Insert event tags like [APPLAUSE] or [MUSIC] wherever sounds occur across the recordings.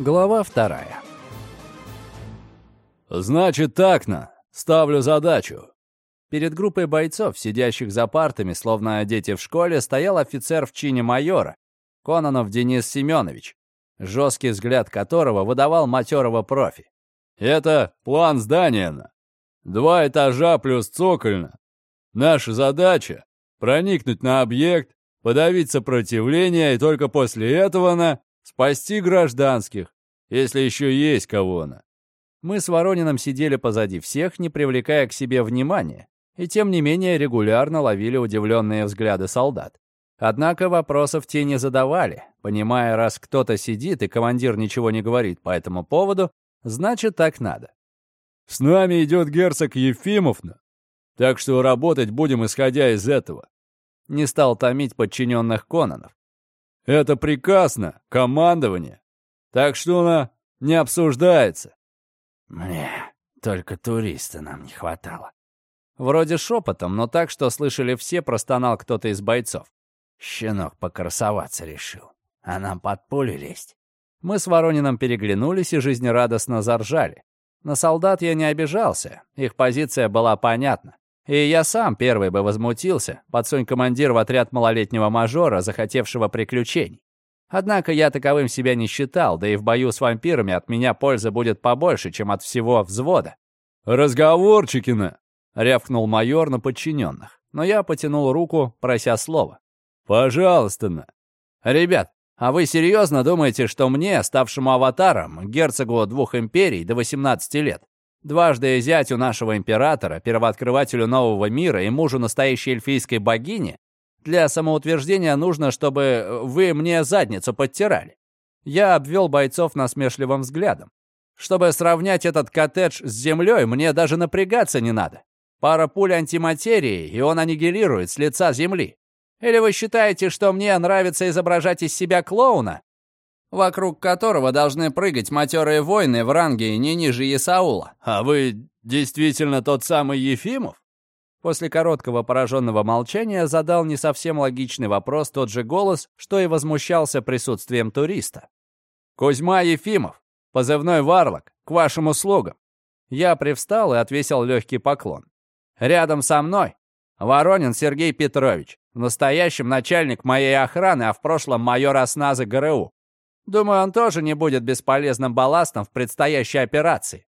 Глава вторая. «Значит так, на. Ставлю задачу». Перед группой бойцов, сидящих за партами, словно дети в школе, стоял офицер в чине майора, Кононов Денис Семенович, жесткий взгляд которого выдавал матерого профи. «Это план здания, на. Два этажа плюс цокольно. Наша задача — проникнуть на объект, подавить сопротивление и только после этого на спасти гражданских, если еще есть кого на. Мы с Ворониным сидели позади всех, не привлекая к себе внимания, и тем не менее регулярно ловили удивленные взгляды солдат. Однако вопросов те не задавали, понимая, раз кто-то сидит и командир ничего не говорит по этому поводу, значит так надо. «С нами идет герцог Ефимовна, так что работать будем исходя из этого». Не стал томить подчиненных Кононов. «Это приказно, командование, так что она не обсуждается». «Мне только туриста нам не хватало». Вроде шепотом, но так, что слышали все, простонал кто-то из бойцов. Щенок покрасоваться решил, а нам под пули лезть. Мы с Воронином переглянулись и жизнерадостно заржали. На солдат я не обижался, их позиция была понятна. И я сам первый бы возмутился, подсунь командир в отряд малолетнего мажора, захотевшего приключений. Однако я таковым себя не считал, да и в бою с вампирами от меня пользы будет побольше, чем от всего взвода. «Разговорчикина!» — рявкнул майор на подчиненных. Но я потянул руку, прося слова. «Пожалуйста, на!» «Ребят, а вы серьезно думаете, что мне, ставшему аватаром, герцогу двух империй до 18 лет, дважды зятю нашего императора, первооткрывателю нового мира и мужу настоящей эльфийской богини, для самоутверждения нужно, чтобы вы мне задницу подтирали?» Я обвел бойцов насмешливым взглядом. Чтобы сравнять этот коттедж с землей, мне даже напрягаться не надо. Пара пуль антиматерии, и он аннигилирует с лица земли. Или вы считаете, что мне нравится изображать из себя клоуна, вокруг которого должны прыгать матерые воины в ранге не ниже Исаула? А вы действительно тот самый Ефимов? После короткого пораженного молчания задал не совсем логичный вопрос тот же голос, что и возмущался присутствием туриста. «Кузьма Ефимов, позывной Варлок, к вашим услугам». Я привстал и отвесил легкий поклон. «Рядом со мной Воронин Сергей Петрович, в настоящем начальник моей охраны, а в прошлом майор осназы ГРУ. Думаю, он тоже не будет бесполезным балластом в предстоящей операции.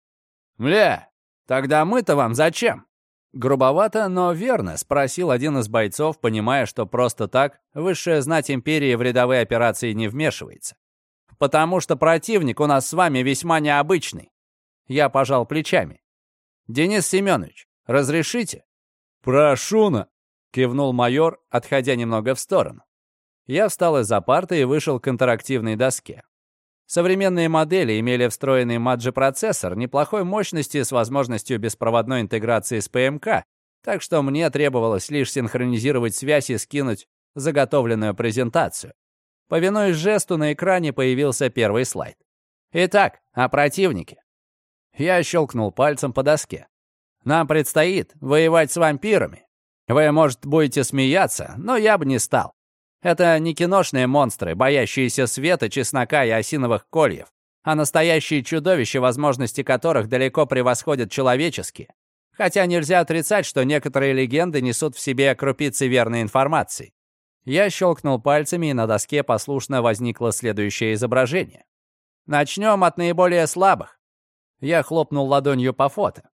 Мля, тогда мы-то вам зачем? Грубовато, но верно, спросил один из бойцов, понимая, что просто так высшая знать империи в рядовые операции не вмешивается. Потому что противник у нас с вами весьма необычный. Я пожал плечами. Денис Семенович, разрешите? Прошу на. Кивнул майор, отходя немного в сторону. Я встал из-за парты и вышел к интерактивной доске. Современные модели имели встроенный маджи-процессор неплохой мощности с возможностью беспроводной интеграции с ПМК, так что мне требовалось лишь синхронизировать связь и скинуть заготовленную презентацию. Повинуясь жесту, на экране появился первый слайд. Итак, о противнике. Я щелкнул пальцем по доске. Нам предстоит воевать с вампирами, вы, может, будете смеяться, но я бы не стал. Это не киношные монстры, боящиеся света, чеснока и осиновых кольев, а настоящие чудовища, возможности которых далеко превосходят человеческие. Хотя нельзя отрицать, что некоторые легенды несут в себе крупицы верной информации. Я щелкнул пальцами, и на доске послушно возникло следующее изображение. Начнем от наиболее слабых. Я хлопнул ладонью по фото.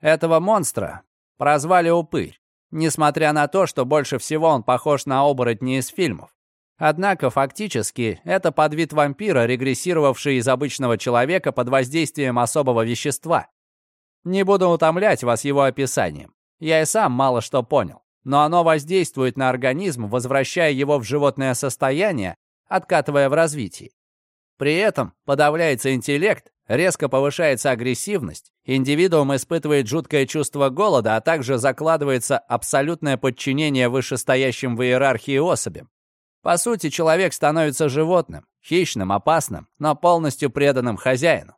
Этого монстра прозвали Упырь несмотря на то, что больше всего он похож на оборотни из фильмов. Однако, фактически, это подвид вампира, регрессировавший из обычного человека под воздействием особого вещества. Не буду утомлять вас его описанием. Я и сам мало что понял. Но оно воздействует на организм, возвращая его в животное состояние, откатывая в развитии. При этом подавляется интеллект, резко повышается агрессивность, индивидуум испытывает жуткое чувство голода, а также закладывается абсолютное подчинение вышестоящим в иерархии особям. По сути, человек становится животным, хищным, опасным, но полностью преданным хозяину.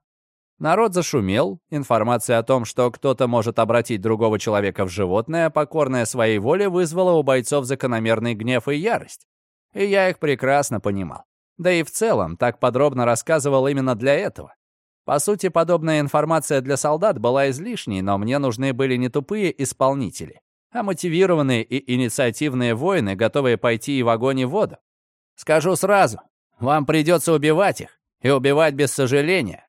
Народ зашумел, информация о том, что кто-то может обратить другого человека в животное, покорное своей воле, вызвала у бойцов закономерный гнев и ярость. И я их прекрасно понимал. Да и в целом так подробно рассказывал именно для этого. По сути, подобная информация для солдат была излишней, но мне нужны были не тупые исполнители, а мотивированные и инициативные воины, готовые пойти и в огонь и в воду. Скажу сразу, вам придется убивать их, и убивать без сожаления.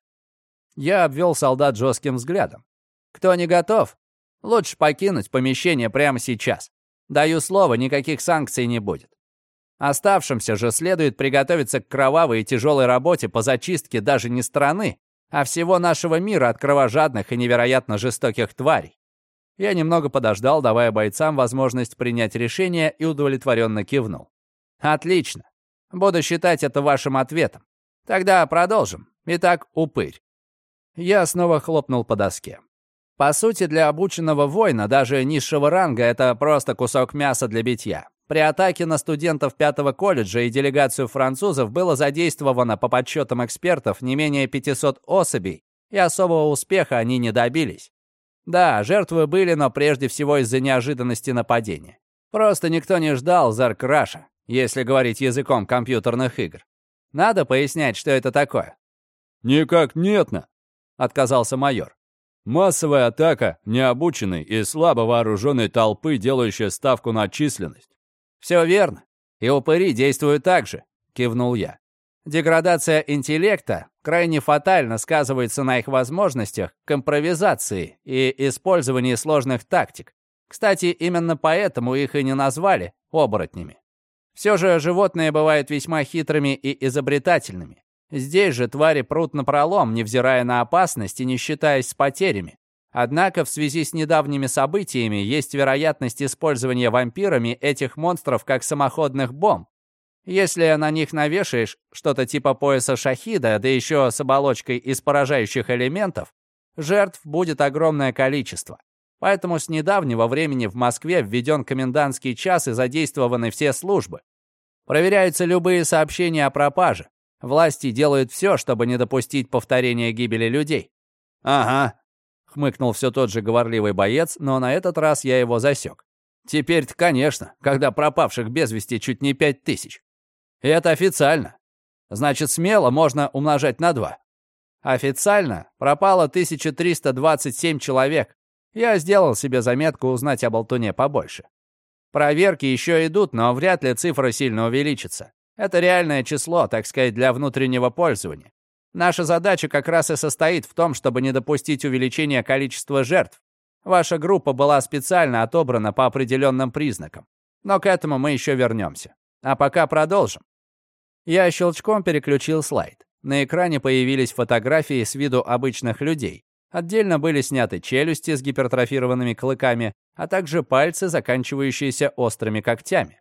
Я обвел солдат жестким взглядом. Кто не готов, лучше покинуть помещение прямо сейчас. Даю слово, никаких санкций не будет. Оставшимся же следует приготовиться к кровавой и тяжелой работе по зачистке даже не страны, а всего нашего мира от кровожадных и невероятно жестоких тварей. Я немного подождал, давая бойцам возможность принять решение и удовлетворенно кивнул. Отлично. Буду считать это вашим ответом. Тогда продолжим. Итак, упырь. Я снова хлопнул по доске. По сути, для обученного воина, даже низшего ранга, это просто кусок мяса для битья. При атаке на студентов пятого колледжа и делегацию французов было задействовано по подсчетам экспертов не менее 500 особей, и особого успеха они не добились. Да, жертвы были, но прежде всего из-за неожиданности нападения. Просто никто не ждал Заркраша, если говорить языком компьютерных игр. Надо пояснять, что это такое. «Никак нетно», — отказался майор. Массовая атака необученной и слабо вооруженной толпы, делающая ставку на численность. «Все верно. И упыри действуют так же», — кивнул я. Деградация интеллекта крайне фатально сказывается на их возможностях к импровизации и использовании сложных тактик. Кстати, именно поэтому их и не назвали оборотнями. Все же животные бывают весьма хитрыми и изобретательными. Здесь же твари прут напролом, невзирая на опасность и не считаясь с потерями. Однако в связи с недавними событиями есть вероятность использования вампирами этих монстров как самоходных бомб. Если на них навешаешь что-то типа пояса шахида, да еще с оболочкой из поражающих элементов, жертв будет огромное количество. Поэтому с недавнего времени в Москве введен комендантский час и задействованы все службы. Проверяются любые сообщения о пропаже. Власти делают все, чтобы не допустить повторения гибели людей. «Ага», — хмыкнул все тот же говорливый боец, но на этот раз я его засек. «Теперь-то, конечно, когда пропавших без вести чуть не пять тысяч. И это официально. Значит, смело можно умножать на два. Официально пропало 1327 человек. Я сделал себе заметку узнать о болтуне побольше. Проверки еще идут, но вряд ли цифра сильно увеличится. Это реальное число, так сказать, для внутреннего пользования. Наша задача как раз и состоит в том, чтобы не допустить увеличения количества жертв. Ваша группа была специально отобрана по определенным признакам. Но к этому мы еще вернемся. А пока продолжим. Я щелчком переключил слайд. На экране появились фотографии с виду обычных людей. Отдельно были сняты челюсти с гипертрофированными клыками, а также пальцы, заканчивающиеся острыми когтями.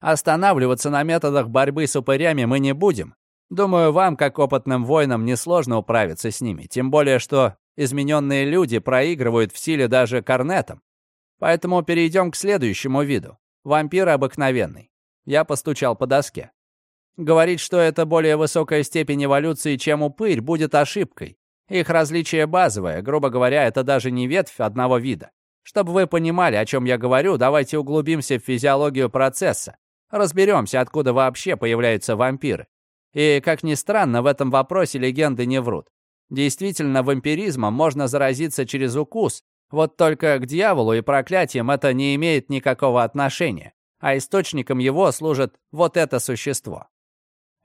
Останавливаться на методах борьбы с упырями мы не будем. Думаю, вам, как опытным воинам, несложно управиться с ними, тем более, что измененные люди проигрывают в силе даже корнетом. Поэтому перейдем к следующему виду. Вампир обыкновенный. Я постучал по доске. Говорить, что это более высокая степень эволюции, чем упырь, будет ошибкой. Их различие базовое, грубо говоря, это даже не ветвь одного вида. Чтобы вы понимали, о чем я говорю, давайте углубимся в физиологию процесса. Разберемся, откуда вообще появляются вампиры. И, как ни странно, в этом вопросе легенды не врут. Действительно, вампиризмом можно заразиться через укус, вот только к дьяволу и проклятиям это не имеет никакого отношения, а источником его служит вот это существо.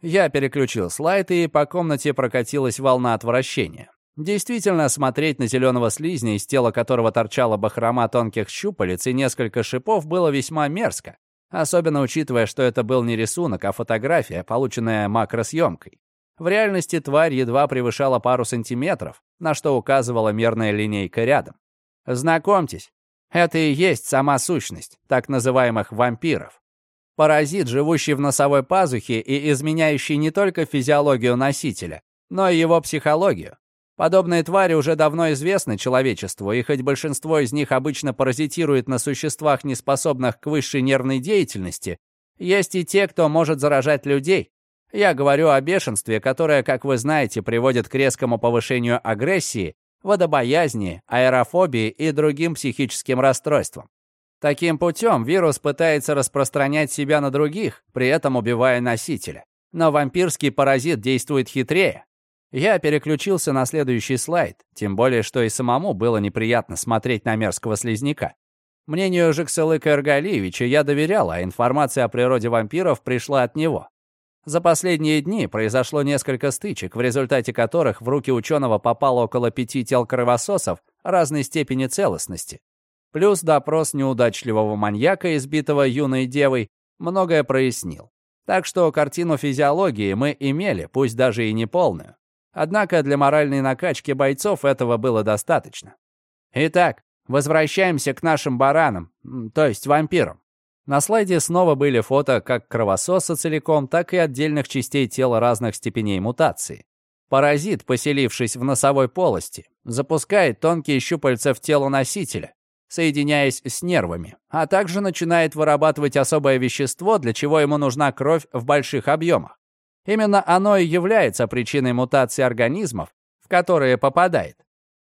Я переключил слайд, и по комнате прокатилась волна отвращения. Действительно, смотреть на зеленого слизня, из тела которого торчала бахрома тонких щупалец и несколько шипов, было весьма мерзко. Особенно учитывая, что это был не рисунок, а фотография, полученная макросъемкой. В реальности тварь едва превышала пару сантиметров, на что указывала мерная линейка рядом. Знакомьтесь, это и есть сама сущность так называемых вампиров. Паразит, живущий в носовой пазухе и изменяющий не только физиологию носителя, но и его психологию. Подобные твари уже давно известны человечеству, и хоть большинство из них обычно паразитирует на существах, неспособных к высшей нервной деятельности, есть и те, кто может заражать людей. Я говорю о бешенстве, которое, как вы знаете, приводит к резкому повышению агрессии, водобоязни, аэрофобии и другим психическим расстройствам. Таким путем вирус пытается распространять себя на других, при этом убивая носителя. Но вампирский паразит действует хитрее. Я переключился на следующий слайд, тем более, что и самому было неприятно смотреть на мерзкого слизняка. Мнению Жексалыка Эргалиевича я доверял, а информация о природе вампиров пришла от него. За последние дни произошло несколько стычек, в результате которых в руки ученого попало около пяти тел кровососов разной степени целостности. Плюс допрос неудачливого маньяка, избитого юной девой, многое прояснил. Так что картину физиологии мы имели, пусть даже и не полную. Однако для моральной накачки бойцов этого было достаточно. Итак, возвращаемся к нашим баранам, то есть вампирам. На слайде снова были фото как кровососа целиком, так и отдельных частей тела разных степеней мутации. Паразит, поселившись в носовой полости, запускает тонкие щупальца в тело носителя, соединяясь с нервами, а также начинает вырабатывать особое вещество, для чего ему нужна кровь в больших объемах. Именно оно и является причиной мутации организмов, в которые попадает.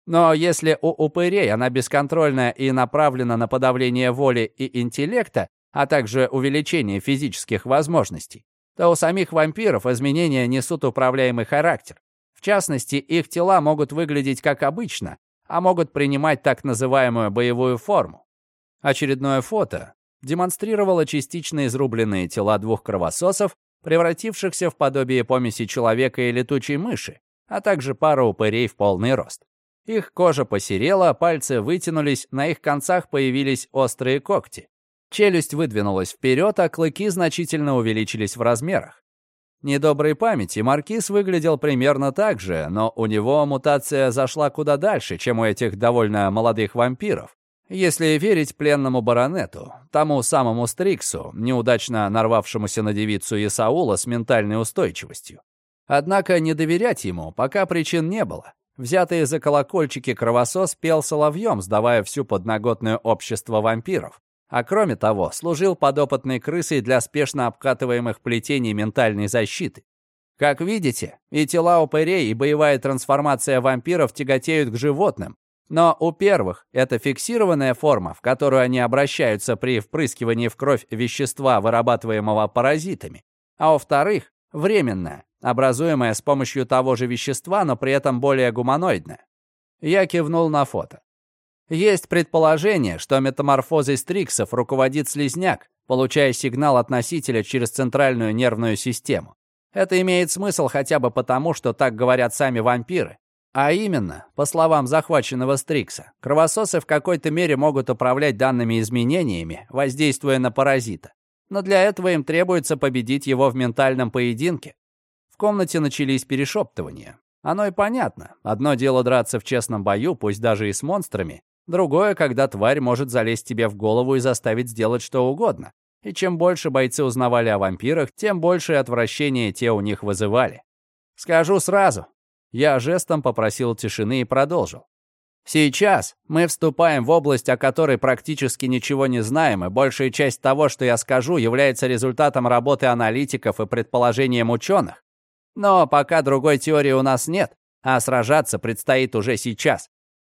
Но если у упырей она бесконтрольная и направлена на подавление воли и интеллекта, а также увеличение физических возможностей, то у самих вампиров изменения несут управляемый характер. В частности, их тела могут выглядеть как обычно, а могут принимать так называемую боевую форму. Очередное фото демонстрировало частично изрубленные тела двух кровососов, превратившихся в подобие помеси человека и летучей мыши, а также пару упырей в полный рост. Их кожа посерела, пальцы вытянулись, на их концах появились острые когти. Челюсть выдвинулась вперед, а клыки значительно увеличились в размерах. Недоброй памяти Маркиз выглядел примерно так же, но у него мутация зашла куда дальше, чем у этих довольно молодых вампиров. Если верить пленному баронету, тому самому Стриксу, неудачно нарвавшемуся на девицу Исаула с ментальной устойчивостью. Однако не доверять ему пока причин не было. Взятый за колокольчики кровосос пел соловьем, сдавая всю подноготную общество вампиров. А кроме того, служил подопытной крысой для спешно обкатываемых плетений ментальной защиты. Как видите, и тела упырей, и боевая трансформация вампиров тяготеют к животным. Но у первых это фиксированная форма, в которую они обращаются при впрыскивании в кровь вещества, вырабатываемого паразитами. А у вторых — временная, образуемая с помощью того же вещества, но при этом более гуманоидная. Я кивнул на фото. Есть предположение, что метаморфозой стриксов руководит слизняк, получая сигнал от носителя через центральную нервную систему. Это имеет смысл хотя бы потому, что так говорят сами вампиры. А именно, по словам захваченного Стрикса, кровососы в какой-то мере могут управлять данными изменениями, воздействуя на паразита. Но для этого им требуется победить его в ментальном поединке. В комнате начались перешептывания. Оно и понятно. Одно дело драться в честном бою, пусть даже и с монстрами, Другое, когда тварь может залезть тебе в голову и заставить сделать что угодно. И чем больше бойцы узнавали о вампирах, тем большее отвращение те у них вызывали. Скажу сразу. Я жестом попросил тишины и продолжил. Сейчас мы вступаем в область, о которой практически ничего не знаем, и большая часть того, что я скажу, является результатом работы аналитиков и предположением ученых. Но пока другой теории у нас нет, а сражаться предстоит уже сейчас.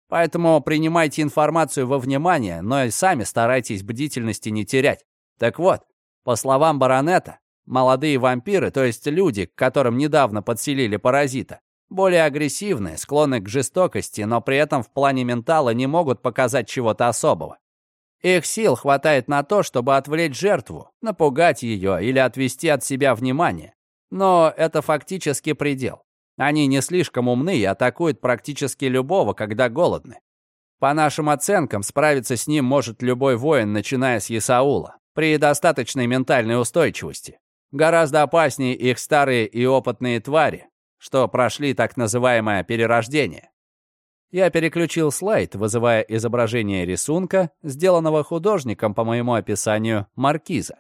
Поэтому принимайте информацию во внимание, но и сами старайтесь бдительности не терять. Так вот, по словам баронета, молодые вампиры, то есть люди, к которым недавно подселили паразита, более агрессивны, склонны к жестокости, но при этом в плане ментала не могут показать чего-то особого. Их сил хватает на то, чтобы отвлечь жертву, напугать ее или отвести от себя внимание. Но это фактически предел. Они не слишком умны и атакуют практически любого, когда голодны. По нашим оценкам, справиться с ним может любой воин, начиная с Исаула, при достаточной ментальной устойчивости. Гораздо опаснее их старые и опытные твари, что прошли так называемое перерождение. Я переключил слайд, вызывая изображение рисунка, сделанного художником по моему описанию маркиза.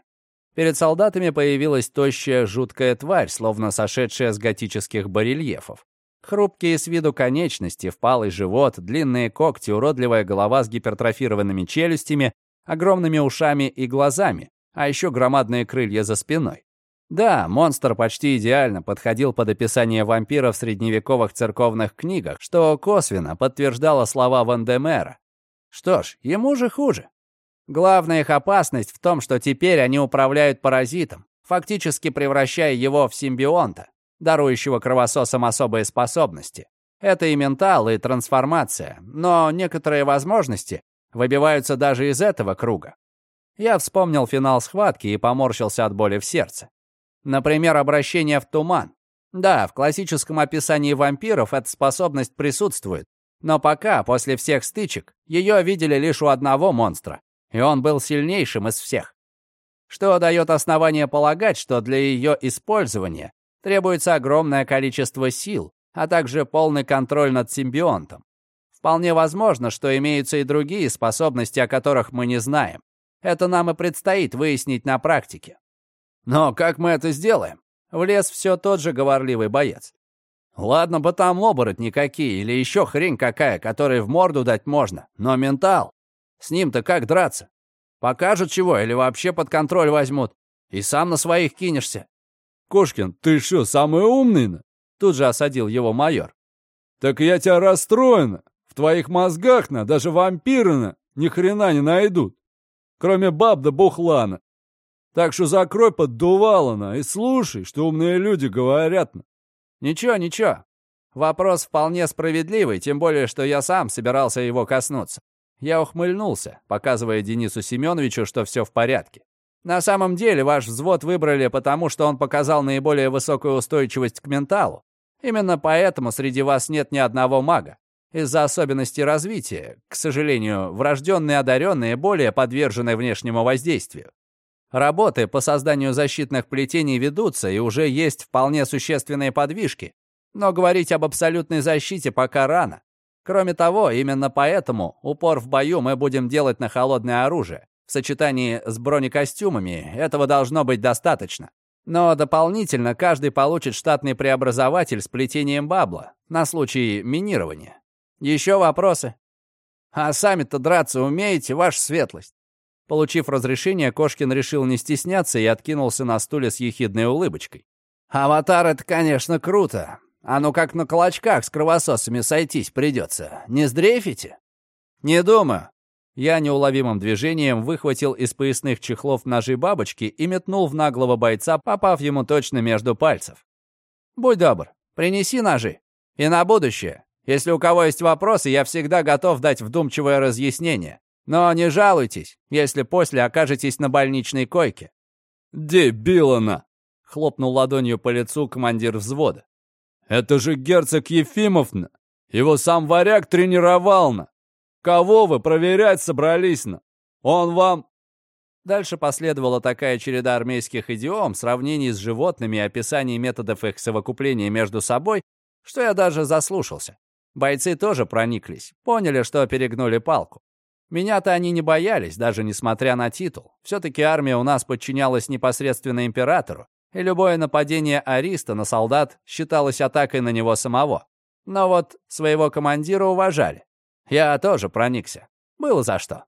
Перед солдатами появилась тощая жуткая тварь, словно сошедшая с готических барельефов. Хрупкие с виду конечности, впалый живот, длинные когти, уродливая голова с гипертрофированными челюстями, огромными ушами и глазами, а еще громадные крылья за спиной. Да, монстр почти идеально подходил под описание вампира в средневековых церковных книгах, что косвенно подтверждало слова Вандемера. Что ж, ему же хуже. Главная их опасность в том, что теперь они управляют паразитом, фактически превращая его в симбионта, дарующего кровососам особые способности. Это и ментал, и трансформация, но некоторые возможности выбиваются даже из этого круга. Я вспомнил финал схватки и поморщился от боли в сердце. Например, обращение в туман. Да, в классическом описании вампиров эта способность присутствует, но пока, после всех стычек, ее видели лишь у одного монстра, и он был сильнейшим из всех. Что дает основание полагать, что для ее использования требуется огромное количество сил, а также полный контроль над симбионтом. Вполне возможно, что имеются и другие способности, о которых мы не знаем. Это нам и предстоит выяснить на практике. Но как мы это сделаем? Влез все тот же говорливый боец. Ладно бы там оборотни какие или еще хрень какая, которой в морду дать можно, но ментал. С ним-то как драться? Покажут чего или вообще под контроль возьмут? И сам на своих кинешься. Кошкин, ты что, самый умный-на? Тут же осадил его майор. Так я тебя расстроена. В твоих мозгах-на даже вампиры-на ни хрена не найдут. Кроме баб да бухлана. Так что закрой поддувало-на и слушай, что умные люди говорят-на. Ничего, ничего. Вопрос вполне справедливый, тем более, что я сам собирался его коснуться. Я ухмыльнулся, показывая Денису Семеновичу, что все в порядке. На самом деле, ваш взвод выбрали потому, что он показал наиболее высокую устойчивость к менталу. Именно поэтому среди вас нет ни одного мага. Из-за особенностей развития, к сожалению, врожденные одаренные более подвержены внешнему воздействию. Работы по созданию защитных плетений ведутся, и уже есть вполне существенные подвижки. Но говорить об абсолютной защите пока рано. Кроме того, именно поэтому упор в бою мы будем делать на холодное оружие. В сочетании с бронекостюмами этого должно быть достаточно. Но дополнительно каждый получит штатный преобразователь с плетением бабла на случай минирования. Еще вопросы? А сами-то драться умеете, ваша светлость? Получив разрешение, Кошкин решил не стесняться и откинулся на стуле с ехидной улыбочкой. «Аватар — это, конечно, круто, а ну как на кулачках с кровососами сойтись придется. Не сдрейфите? Не думаю. Я неуловимым движением выхватил из поясных чехлов ножи бабочки и метнул в наглого бойца, попав ему точно между пальцев. Будь добр, принеси ножи. И на будущее. Если у кого есть вопросы, я всегда готов дать вдумчивое разъяснение. Но не жалуйтесь, если после окажетесь на больничной койке. «Дебилана!» — хлопнул ладонью по лицу командир взвода. Это же герцог Ефимовна. Его сам варяг тренировал-на. Кого вы проверять собрались-на? Он вам...» Дальше последовала такая череда армейских идиом, сравнений с животными и описаний методов их совокупления между собой, что я даже заслушался. Бойцы тоже прониклись, поняли, что перегнули палку. Меня-то они не боялись, даже несмотря на титул. Все-таки армия у нас подчинялась непосредственно императору, и любое нападение Ариста на солдат считалось атакой на него самого. Но вот своего командира уважали. Я тоже проникся. Было за что.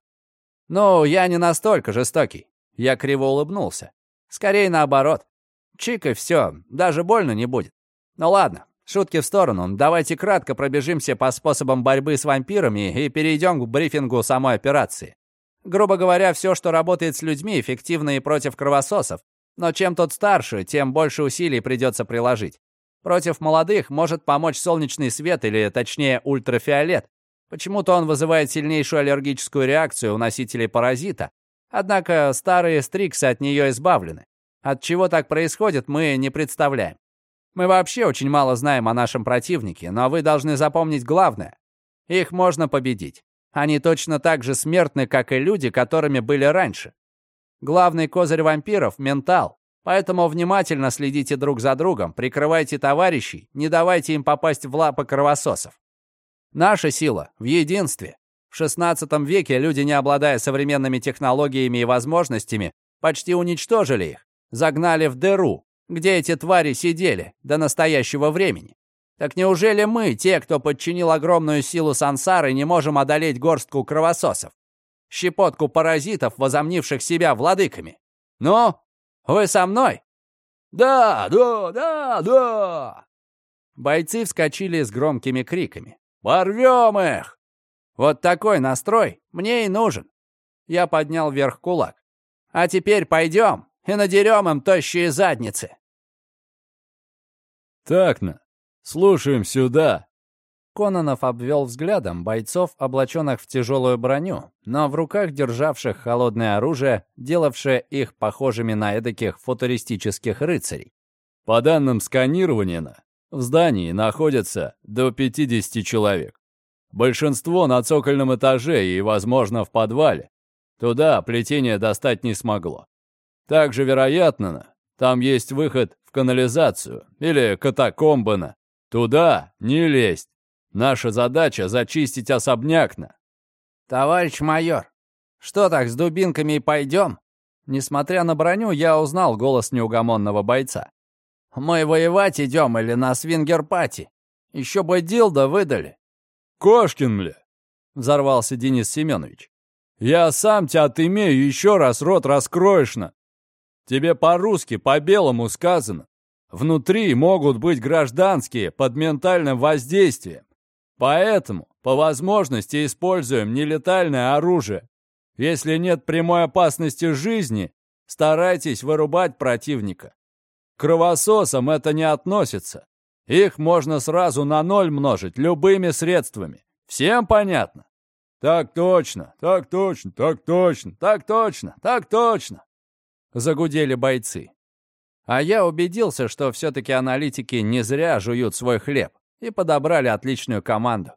Ну, я не настолько жестокий. Я криво улыбнулся. Скорее наоборот. Чик и все, даже больно не будет. Ну ладно, шутки в сторону. Давайте кратко пробежимся по способам борьбы с вампирами и перейдем к брифингу самой операции. Грубо говоря, все, что работает с людьми, эффективно и против кровососов, но чем тот старше, тем больше усилий придется приложить. Против молодых может помочь солнечный свет или, точнее, ультрафиолет. Почему-то он вызывает сильнейшую аллергическую реакцию у носителей паразита. Однако старые стриксы от нее избавлены. От чего так происходит, мы не представляем. Мы вообще очень мало знаем о нашем противнике, но вы должны запомнить главное. Их можно победить. Они точно так же смертны, как и люди, которыми были раньше. Главный козырь вампиров — ментал. Поэтому внимательно следите друг за другом, прикрывайте товарищей, не давайте им попасть в лапы кровососов. Наша сила в единстве. В XVI веке люди, не обладая современными технологиями и возможностями, почти уничтожили их, загнали в дыру, где эти твари сидели до настоящего времени. Так неужели мы, те, кто подчинил огромную силу сансары, не можем одолеть горстку кровососов? щепотку паразитов, возомнивших себя владыками. Ну, вы со мной? Да, да, да, да. Бойцы вскочили с громкими криками. «Порвем их!» Вот такой настрой мне и нужен. Я поднял вверх кулак. А теперь пойдем и надерем им тощие задницы. Так-на, слушаем сюда. Кононов обвел взглядом бойцов, облаченных в тяжелую броню, но в руках державших холодное оружие, делавшее их похожими на эдаких футуристических рыцарей. По данным сканирования, в здании находятся до 50 человек. Большинство на цокольном этаже и, возможно, в подвале. Туда плетение достать не смогло. Также, вероятно, там есть выход в канализацию или катакомбы. Туда не лезть. Наша задача — зачистить особнякно. «Товарищ майор, что так, с дубинками и пойдем?» Несмотря на броню, я узнал голос неугомонного бойца. «Мы воевать идем или на свингер-пати? Еще бы дилда выдали». «Кошкин, мля!» — взорвался Денис Семенович. «Я сам тебя отымею, еще раз рот раскроешь на. Тебе по-русски, по-белому сказано. Внутри могут быть гражданские под ментальным воздействием. Поэтому, по возможности, используем нелетальное оружие. Если нет прямой опасности жизни, старайтесь вырубать противника. К кровососам это не относится. Их можно сразу на ноль множить любыми средствами. Всем понятно? Так точно, так точно, так точно, так точно, так точно. Загудели бойцы. А я убедился, что все-таки аналитики не зря жуют свой хлеб и подобрали отличную команду.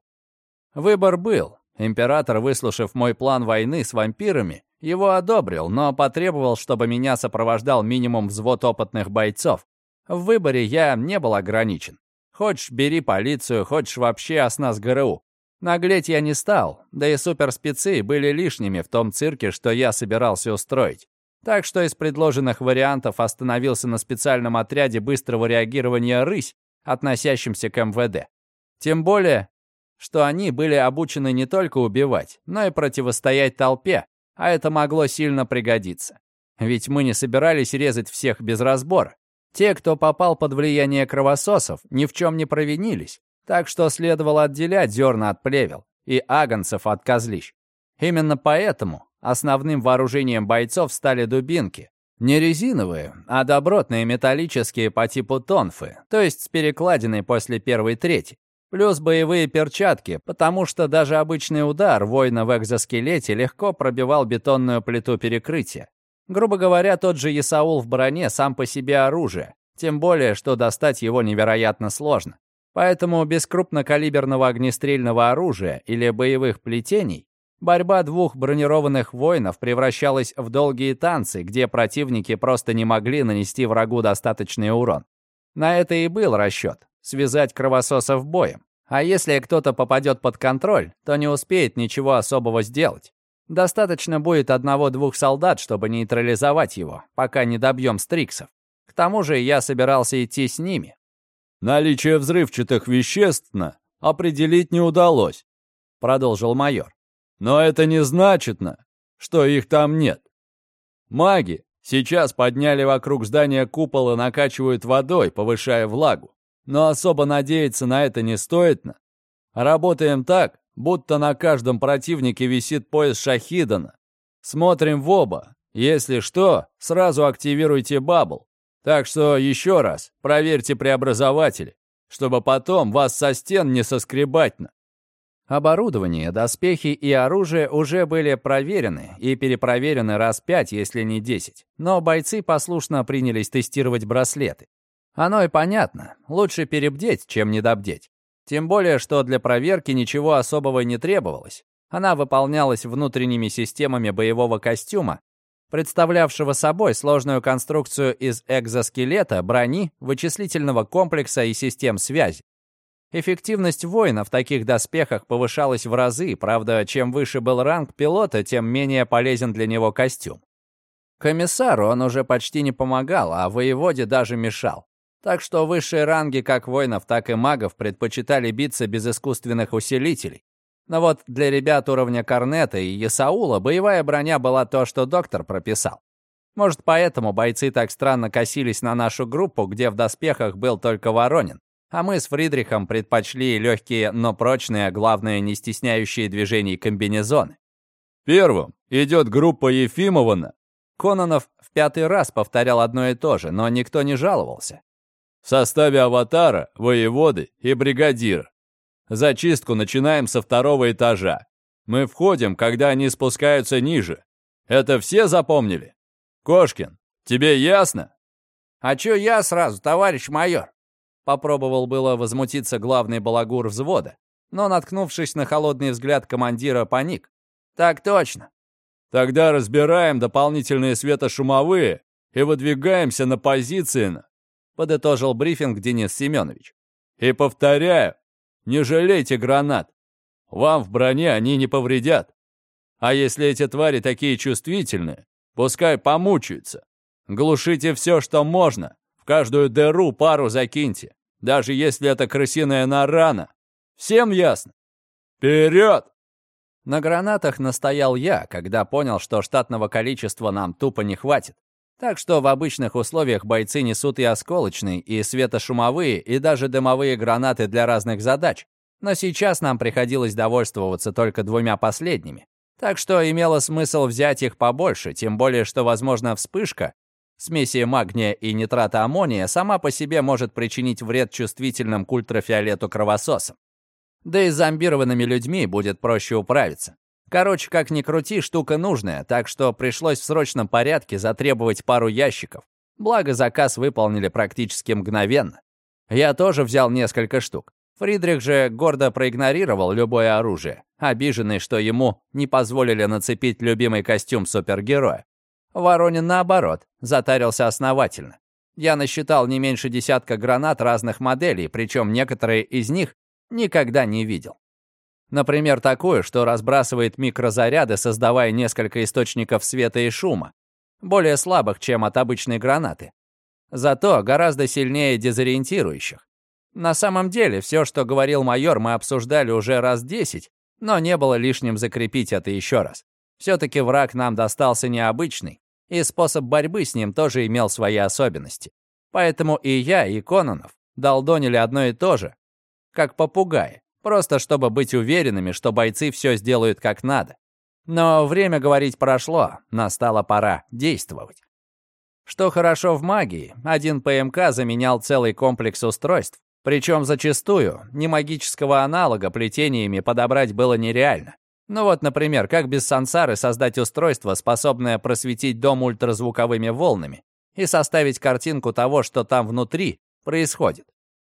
Выбор был. Император, выслушав мой план войны с вампирами, его одобрил, но потребовал, чтобы меня сопровождал минимум взвод опытных бойцов. В выборе я не был ограничен. Хочешь, бери полицию, хочешь вообще оснас ГРУ. Наглеть я не стал, да и суперспецы были лишними в том цирке, что я собирался устроить. Так что из предложенных вариантов остановился на специальном отряде быстрого реагирования «Рысь», относящимся к МВД. Тем более, что они были обучены не только убивать, но и противостоять толпе, а это могло сильно пригодиться. Ведь мы не собирались резать всех без разбора. Те, кто попал под влияние кровососов, ни в чем не провинились, так что следовало отделять зерна от плевел и агонцев от козлищ. Именно поэтому основным вооружением бойцов стали дубинки, не резиновые, а добротные металлические по типу тонфы, то есть с перекладиной после первой трети. Плюс боевые перчатки, потому что даже обычный удар воина в экзоскелете легко пробивал бетонную плиту перекрытия. Грубо говоря, тот же Исаул в броне сам по себе оружие, тем более, что достать его невероятно сложно. Поэтому без крупнокалиберного огнестрельного оружия или боевых плетений Борьба двух бронированных воинов превращалась в долгие танцы, где противники просто не могли нанести врагу достаточный урон. На это и был расчет — связать кровососов боем. А если кто-то попадет под контроль, то не успеет ничего особого сделать. Достаточно будет одного-двух солдат, чтобы нейтрализовать его, пока не добьем стриксов. К тому же я собирался идти с ними. «Наличие взрывчатых веществ определить не удалось», — продолжил майор. Но это не значит, что их там нет. Маги сейчас подняли вокруг здания купол и накачивают водой, повышая влагу. Но особо надеяться на это не стоит. На. Работаем так, будто на каждом противнике висит пояс Шахидана. Смотрим в оба. Если что, сразу активируйте бабл. Так что еще раз проверьте преобразователи, чтобы потом вас со стен не соскребать. На. Оборудование, доспехи и оружие уже были проверены и перепроверены раз пять, если не десять. Но бойцы послушно принялись тестировать браслеты. Оно и понятно. Лучше перебдеть, чем недобдеть. Тем более, что для проверки ничего особого не требовалось. Она выполнялась внутренними системами боевого костюма, представлявшего собой сложную конструкцию из экзоскелета, брони, вычислительного комплекса и систем связи. Эффективность воина в таких доспехах повышалась в разы, правда, чем выше был ранг пилота, тем менее полезен для него костюм. Комиссару он уже почти не помогал, а воеводе даже мешал. Так что высшие ранги как воинов, так и магов предпочитали биться без искусственных усилителей. Но вот для ребят уровня Корнета и Ясаула боевая броня была то, что доктор прописал. Может, поэтому бойцы так странно косились на нашу группу, где в доспехах был только Воронин а мы с Фридрихом предпочли легкие, но прочные, а главное, не стесняющие движений комбинезоны. Первым идет группа Ефимовна. Кононов в пятый раз повторял одно и то же, но никто не жаловался. В составе аватара, воеводы и бригадира. Зачистку начинаем со второго этажа. Мы входим, когда они спускаются ниже. Это все запомнили? Кошкин, тебе ясно? А чё я сразу, товарищ майор? Попробовал было возмутиться главный балагур взвода, но, наткнувшись на холодный взгляд командира, паник. «Так точно». «Тогда разбираем дополнительные светошумовые и выдвигаемся на позиции», подытожил брифинг Денис Семенович. «И повторяю, не жалейте гранат. Вам в броне они не повредят. А если эти твари такие чувствительные, пускай помучаются. Глушите все, что можно. В каждую дыру пару закиньте. Даже если это крысиная нарана. Всем ясно? Вперед! На гранатах настоял я, когда понял, что штатного количества нам тупо не хватит. Так что в обычных условиях бойцы несут и осколочные, и светошумовые, и даже дымовые гранаты для разных задач. Но сейчас нам приходилось довольствоваться только двумя последними. Так что имело смысл взять их побольше, тем более, что, возможно, вспышка смеси магния и нитрата аммония сама по себе может причинить вред чувствительным к ультрафиолету кровососам. Да и с зомбированными людьми будет проще управиться. Короче, как ни крути, штука нужная, так что пришлось в срочном порядке затребовать пару ящиков. Благо, заказ выполнили практически мгновенно. Я тоже взял несколько штук. Фридрих же гордо проигнорировал любое оружие, обиженный, что ему не позволили нацепить любимый костюм супергероя. Воронин, наоборот, затарился основательно. Я насчитал не меньше десятка гранат разных моделей, причем некоторые из них никогда не видел. Например, такую, что разбрасывает микрозаряды, создавая несколько источников света и шума, более слабых, чем от обычной гранаты. Зато гораздо сильнее дезориентирующих. На самом деле, все, что говорил майор, мы обсуждали уже раз десять, но не было лишним закрепить это еще раз. Все-таки враг нам достался необычный, и способ борьбы с ним тоже имел свои особенности. Поэтому и я, и Кононов долдонили одно и то же, как попугаи, просто чтобы быть уверенными, что бойцы все сделают как надо. Но время говорить прошло, настала пора действовать. Что хорошо в магии, один ПМК заменял целый комплекс устройств, причем зачастую не магического аналога плетениями подобрать было нереально. Ну вот, например, как без сансары создать устройство, способное просветить дом ультразвуковыми волнами и составить картинку того, что там внутри происходит.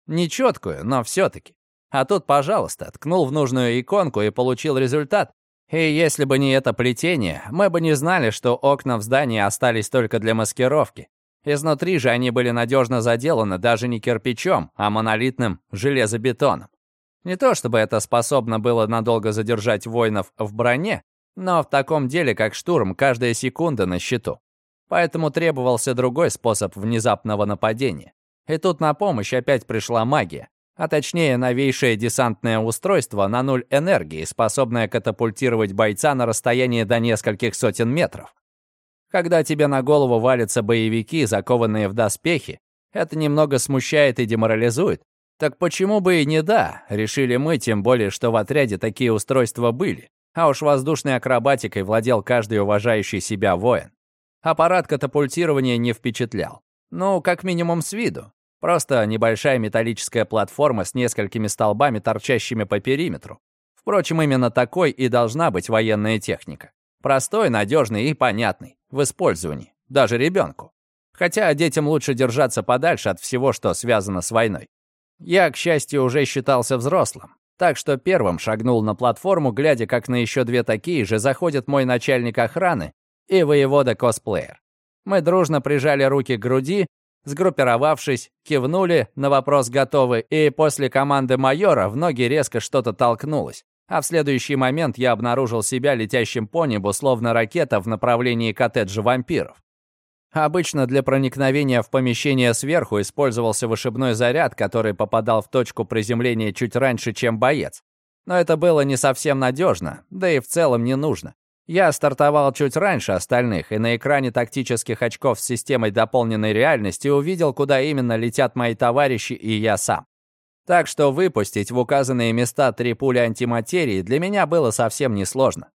Нечеткую, но все-таки. А тут, пожалуйста, ткнул в нужную иконку и получил результат. И если бы не это плетение, мы бы не знали, что окна в здании остались только для маскировки. Изнутри же они были надежно заделаны даже не кирпичом, а монолитным железобетоном. Не то чтобы это способно было надолго задержать воинов в броне, но в таком деле, как штурм, каждая секунда на счету. Поэтому требовался другой способ внезапного нападения. И тут на помощь опять пришла магия, а точнее новейшее десантное устройство на нуль энергии, способное катапультировать бойца на расстоянии до нескольких сотен метров. Когда тебе на голову валятся боевики, закованные в доспехи, это немного смущает и деморализует. Так почему бы и не да, решили мы, тем более, что в отряде такие устройства были. А уж воздушной акробатикой владел каждый уважающий себя воин. Аппарат катапультирования не впечатлял. Ну, как минимум с виду. Просто небольшая металлическая платформа с несколькими столбами, торчащими по периметру. Впрочем, именно такой и должна быть военная техника. Простой, надежный и понятный в использовании, даже ребенку. Хотя детям лучше держаться подальше от всего, что связано с войной. Я, к счастью, уже считался взрослым, так что первым шагнул на платформу, глядя, как на еще две такие же заходит мой начальник охраны и воевода-косплеер. Мы дружно прижали руки к груди, сгруппировавшись, кивнули, на вопрос готовы, и после команды майора в ноги резко что-то толкнулось а в следующий момент я обнаружил себя летящим по небу, словно ракета в направлении коттеджа вампиров. Обычно для проникновения в помещение сверху использовался вышибной заряд, который попадал в точку приземления чуть раньше, чем боец. Но это было не совсем надежно, да и в целом не нужно. Я стартовал чуть раньше остальных, и на экране тактических очков с системой дополненной реальности увидел, куда именно летят мои товарищи и я сам. Так что выпустить в указанные места три пули антиматерии для меня было совсем несложно.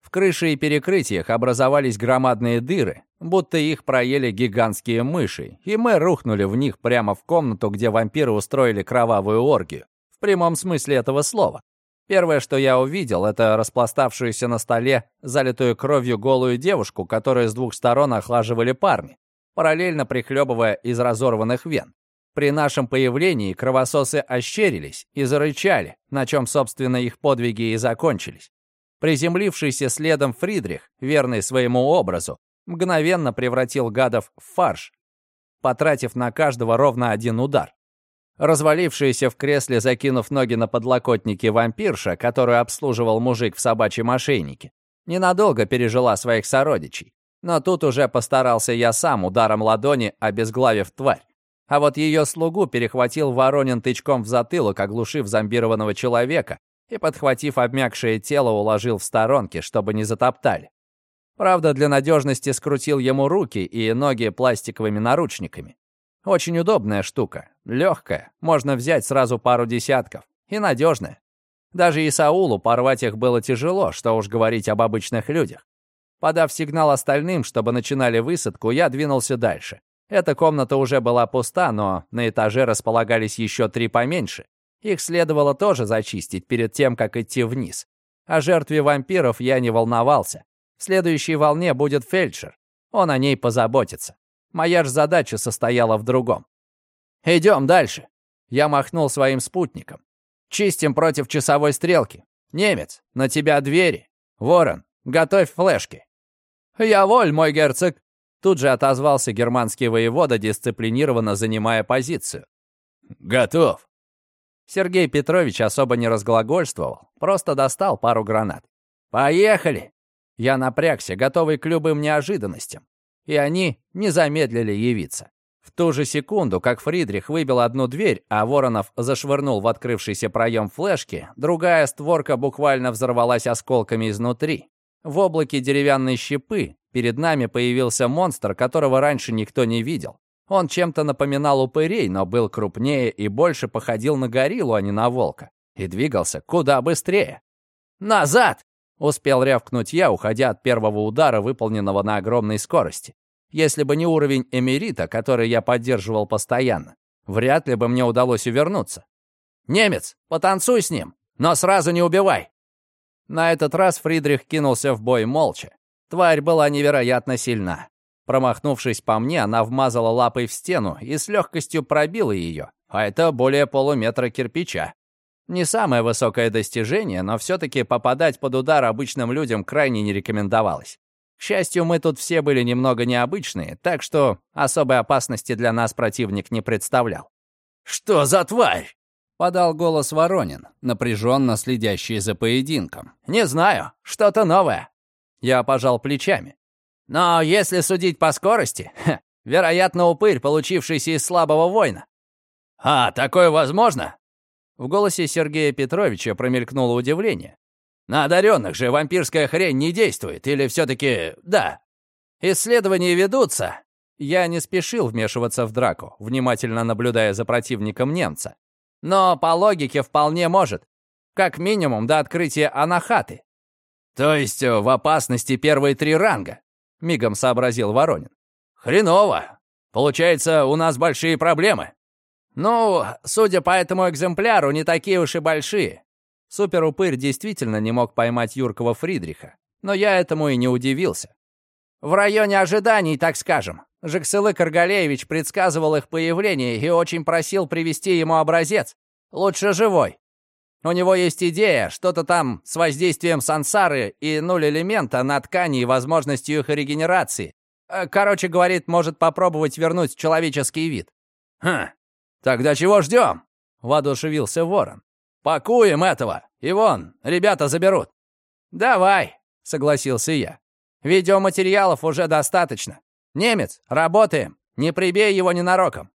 В крыше и перекрытиях образовались громадные дыры, будто их проели гигантские мыши, и мы рухнули в них прямо в комнату, где вампиры устроили кровавую оргию. В прямом смысле этого слова. Первое, что я увидел, это распластавшуюся на столе, залитую кровью голую девушку, которую с двух сторон охлаживали парни, параллельно прихлебывая из разорванных вен. При нашем появлении кровососы ощерились и зарычали, на чем, собственно, их подвиги и закончились. Приземлившийся следом Фридрих, верный своему образу, мгновенно превратил гадов в фарш, потратив на каждого ровно один удар. Развалившаяся в кресле, закинув ноги на подлокотники вампирша, которую обслуживал мужик в собачьем ошейнике, ненадолго пережила своих сородичей. Но тут уже постарался я сам ударом ладони, обезглавив тварь. А вот ее слугу перехватил Воронин тычком в затылок, оглушив зомбированного человека, и, подхватив обмякшее тело, уложил в сторонке, чтобы не затоптали. Правда, для надежности скрутил ему руки и ноги пластиковыми наручниками. Очень удобная штука, легкая, можно взять сразу пару десятков, и надежная. Даже и Саулу порвать их было тяжело, что уж говорить об обычных людях. Подав сигнал остальным, чтобы начинали высадку, я двинулся дальше. Эта комната уже была пуста, но на этаже располагались еще три поменьше. Их следовало тоже зачистить перед тем, как идти вниз. О жертве вампиров я не волновался. Следующей волне будет фельдшер. Он о ней позаботится. Моя же задача состояла в другом. «Идем дальше». Я махнул своим спутником. «Чистим против часовой стрелки. Немец, на тебя двери. Ворон, готовь флешки». «Я воль, мой герцог!» Тут же отозвался германский воевода, дисциплинированно занимая позицию. «Готов!» Сергей Петрович особо не разглагольствовал, просто достал пару гранат. «Поехали!» Я напрягся, готовый к любым неожиданностям и они не замедлили явиться. В ту же секунду, как Фридрих выбил одну дверь, а Воронов зашвырнул в открывшийся проем флешки, другая створка буквально взорвалась осколками изнутри. В облаке деревянной щепы перед нами появился монстр, которого раньше никто не видел. Он чем-то напоминал упырей, но был крупнее и больше походил на гориллу, а не на волка. И двигался куда быстрее. «Назад!» Успел рявкнуть я, уходя от первого удара, выполненного на огромной скорости. Если бы не уровень эмерита, который я поддерживал постоянно, вряд ли бы мне удалось увернуться. «Немец, потанцуй с ним, но сразу не убивай!» На этот раз Фридрих кинулся в бой молча. Тварь была невероятно сильна. Промахнувшись по мне, она вмазала лапой в стену и с легкостью пробила ее, а это более полуметра кирпича. Не самое высокое достижение, но все-таки попадать под удар обычным людям крайне не рекомендовалось. К счастью, мы тут все были немного необычные, так что особой опасности для нас противник не представлял. «Что за тварь?» — подал голос Воронин, напряженно следящий за поединком. «Не знаю, что-то новое». Я пожал плечами. «Но если судить по скорости, [LAUGHS] ха, вероятно, упырь, получившийся из слабого воина». «А, такое возможно?» В голосе Сергея Петровича промелькнуло удивление. «На одаренных же вампирская хрень не действует, или все-таки да? Исследования ведутся». Я не спешил вмешиваться в драку, внимательно наблюдая за противником немца. «Но по логике вполне может. Как минимум до открытия анахаты». «То есть э, в опасности первые три ранга?» — мигом сообразил Воронин. «Хреново. Получается, у нас большие проблемы». «Ну, судя по этому экземпляру, не такие уж и большие». Суперупырь действительно не мог поймать Юркова Фридриха, но я этому и не удивился. В районе ожиданий, так скажем. Жексылык Аргалеевич предсказывал их появление и очень просил привести ему образец. Лучше живой. У него есть идея, что-то там с воздействием сансары и нуль элемента на ткани и возможностью их регенерации. Э, короче, говорит, может попробовать вернуть человеческий вид. Хм, «Тогда чего ждем?» — воодушевился ворон. «Пакуем этого, и вон, ребята заберут». «Давай», — согласился я. «Видеоматериалов уже достаточно. Немец, работаем, не прибей его ненароком».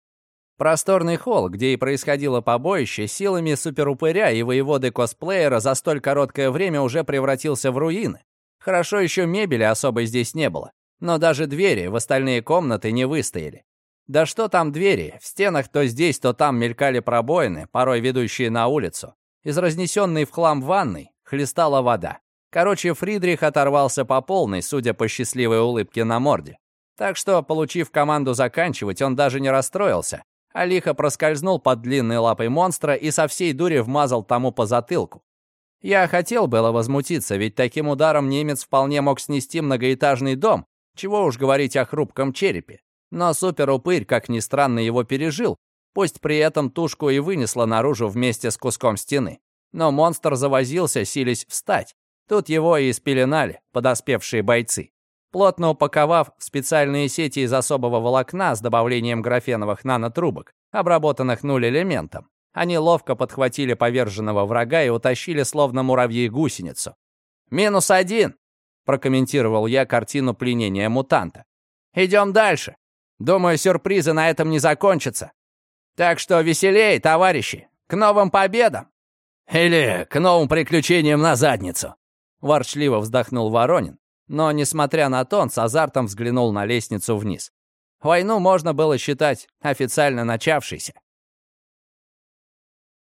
Просторный холл, где и происходило побоище, силами суперупыря и воеводы-косплеера за столь короткое время уже превратился в руины. Хорошо еще мебели особо здесь не было, но даже двери в остальные комнаты не выстояли. Да что там двери? В стенах то здесь, то там мелькали пробоины, порой ведущие на улицу. Из разнесенной в хлам ванной хлестала вода. Короче, Фридрих оторвался по полной, судя по счастливой улыбке на морде. Так что, получив команду заканчивать, он даже не расстроился, а лихо проскользнул под длинной лапой монстра и со всей дури вмазал тому по затылку. Я хотел было возмутиться, ведь таким ударом немец вполне мог снести многоэтажный дом, чего уж говорить о хрупком черепе. Но суперупырь, как ни странно, его пережил, пусть при этом тушку и вынесло наружу вместе с куском стены. Но монстр завозился, сились встать. Тут его и спеленали подоспевшие бойцы. Плотно упаковав в специальные сети из особого волокна с добавлением графеновых нанотрубок, обработанных нуль-элементом, они ловко подхватили поверженного врага и утащили словно муравьи гусеницу. «Минус один!» — прокомментировал я картину пленения мутанта. «Идем дальше. Думаю, сюрпризы на этом не закончатся. Так что веселей, товарищи, к новым победам!» «Или к новым приключениям на задницу!» — ворчливо вздохнул Воронин, но, несмотря на тон, с азартом взглянул на лестницу вниз. Войну можно было считать официально начавшейся.